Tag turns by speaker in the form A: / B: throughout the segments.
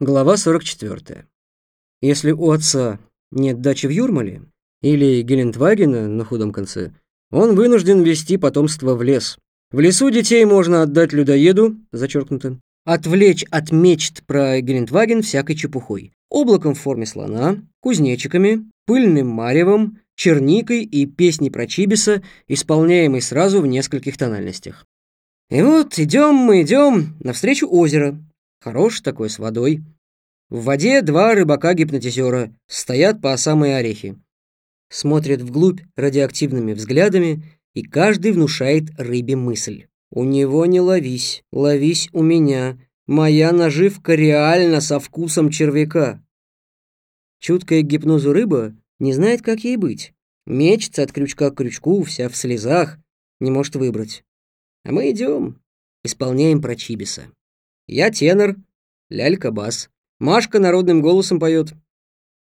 A: Глава 44. Если у отца нет дачи в Юрмале или Гелендвагена на худом конце, он вынужден вести потомство в лес. В лесу детей можно отдать людоеду, зачеркнуто, отвлечь от мечт про Гелендваген всякой чепухой. Облаком в форме слона, кузнечиками, пыльным маревом, черникой и песней про Чибиса, исполняемой сразу в нескольких тональностях. И вот идем мы идем навстречу озера, Хорош такой, с водой. В воде два рыбака-гипнотизера стоят по самые орехи. Смотрят вглубь радиоактивными взглядами, и каждый внушает рыбе мысль. «У него не ловись, ловись у меня. Моя наживка реально со вкусом червяка». Чуткая к гипнозу рыба не знает, как ей быть. Мечется от крючка к крючку, вся в слезах, не может выбрать. А мы идем, исполняем про Чибиса. Я тенор, лялька бас. Машка народным голосом поет.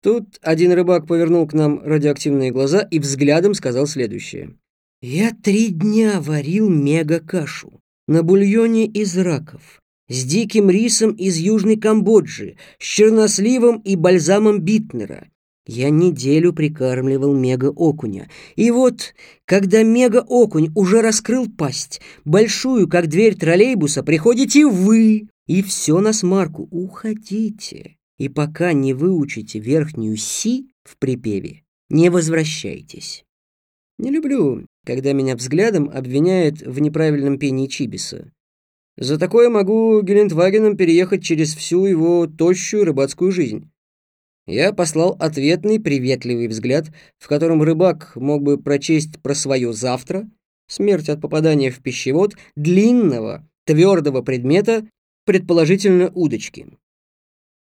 A: Тут один рыбак повернул к нам радиоактивные глаза и взглядом сказал следующее. «Я три дня варил мега-кашу на бульоне из раков, с диким рисом из Южной Камбоджи, с черносливом и бальзамом Битнера. Я неделю прикармливал мега-окуня. И вот, когда мега-окунь уже раскрыл пасть, большую, как дверь троллейбуса, приходите вы, и все на смарку. Уходите. И пока не выучите верхнюю «си» в припеве, не возвращайтесь. Не люблю, когда меня взглядом обвиняют в неправильном пении Чибиса. За такое могу Гелендвагеном переехать через всю его тощую рыбацкую жизнь. Я послал ответный приветливый взгляд, в котором рыбак мог бы прочесть про свое завтра, смерть от попадания в пищевод, длинного, твердого предмета, предположительно удочки.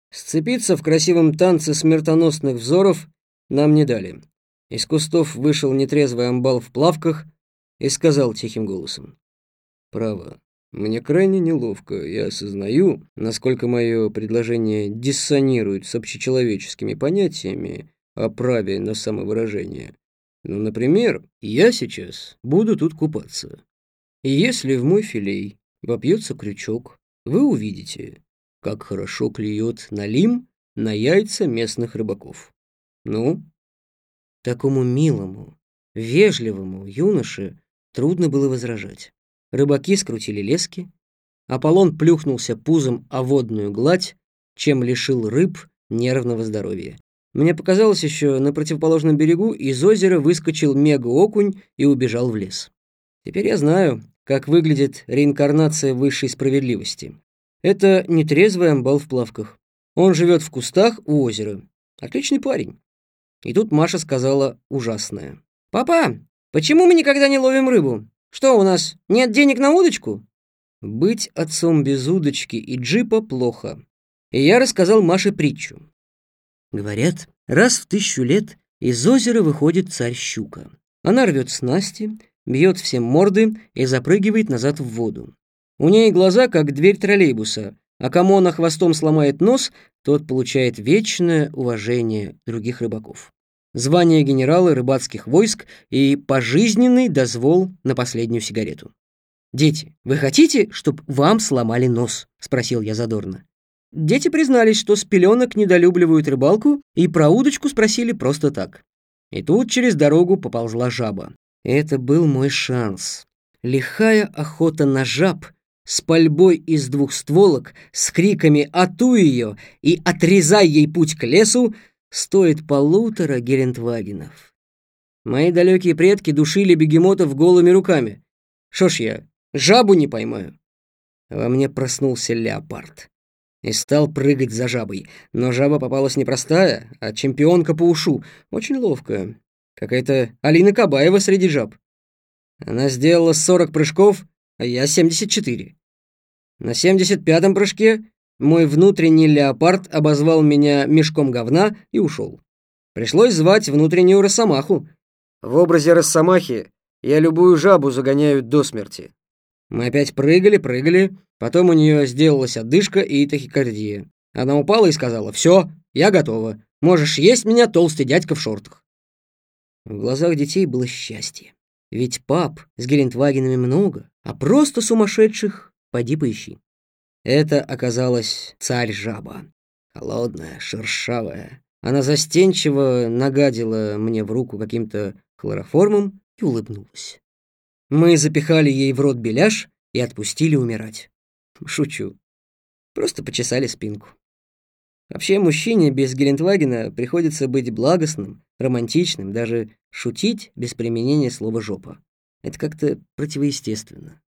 A: Сцепиться в красивом танце смертоносных взоров нам не дали. Из кустов вышел нетрезвый амбал в плавках и сказал тихим голосом. «Право, мне крайне неловко, я осознаю, насколько мое предложение диссонирует с общечеловеческими понятиями о праве на самовыражение. Ну, например, я сейчас буду тут купаться. И если в мой филей вопьется крючок, вы увидите, как хорошо клюет налим на яйца местных рыбаков. Ну? Такому милому, вежливому юноше трудно было возражать. Рыбаки скрутили лески. Аполлон плюхнулся пузом о водную гладь, чем лишил рыб нервного здоровья. Мне показалось еще на противоположном берегу из озера выскочил мега-окунь и убежал в лес. Теперь я знаю, как выглядит реинкарнация высшей справедливости. Это нетрезвый амбал в плавках. Он живет в кустах у озера. Отличный парень. И тут Маша сказала ужасное. «Папа, почему мы никогда не ловим рыбу? Что у нас, нет денег на удочку? Быть отцом без удочки и джипа плохо. И я рассказал Маше притчу. Говорят, раз в тысячу лет из озера выходит царь-щука. Она рвет снасти, бьет всем морды и запрыгивает назад в воду. У ней глаза, как дверь троллейбуса, а кому она хвостом сломает нос, тот получает вечное уважение других рыбаков звание генерала рыбацких войск и пожизненный дозвол на последнюю сигарету. «Дети, вы хотите, чтобы вам сломали нос?» — спросил я задорно. Дети признались, что с пеленок недолюбливают рыбалку, и про удочку спросили просто так. И тут через дорогу поползла жаба. Это был мой шанс. Лихая охота на жаб с пальбой из двух стволок, с криками «Ату ее!» и «Отрезай ей путь к лесу!» Стоит полутора гелендвагенов. Мои далекие предки душили бегемотов голыми руками. Шо ж я, жабу не поймаю? Во мне проснулся леопард и стал прыгать за жабой. Но жаба попалась не простая, а чемпионка по ушу, очень ловкая. Какая-то Алина Кабаева среди жаб. Она сделала 40 прыжков, а я 74. На 75-м прыжке мой внутренний леопард обозвал меня мешком говна и ушел. Пришлось звать внутреннюю росомаху. В образе росомахи я любую жабу загоняю до смерти. Мы опять прыгали, прыгали, потом у нее сделалась отдышка и тахикардия. Она упала и сказала, «Все, я готова. Можешь есть меня, толстый дядька в шортах». В глазах детей было счастье. Ведь пап с Гелендвагенами много, а просто сумасшедших поди поищи. Это оказалась царь-жаба. холодная, шершавая. Она застенчиво нагадила мне в руку каким-то хлороформом и улыбнулась. Мы запихали ей в рот беляш и отпустили умирать. Шучу. Просто почесали спинку. Вообще, мужчине без Гелендвагена приходится быть благостным, романтичным, даже шутить без применения слова «жопа». Это как-то противоестественно.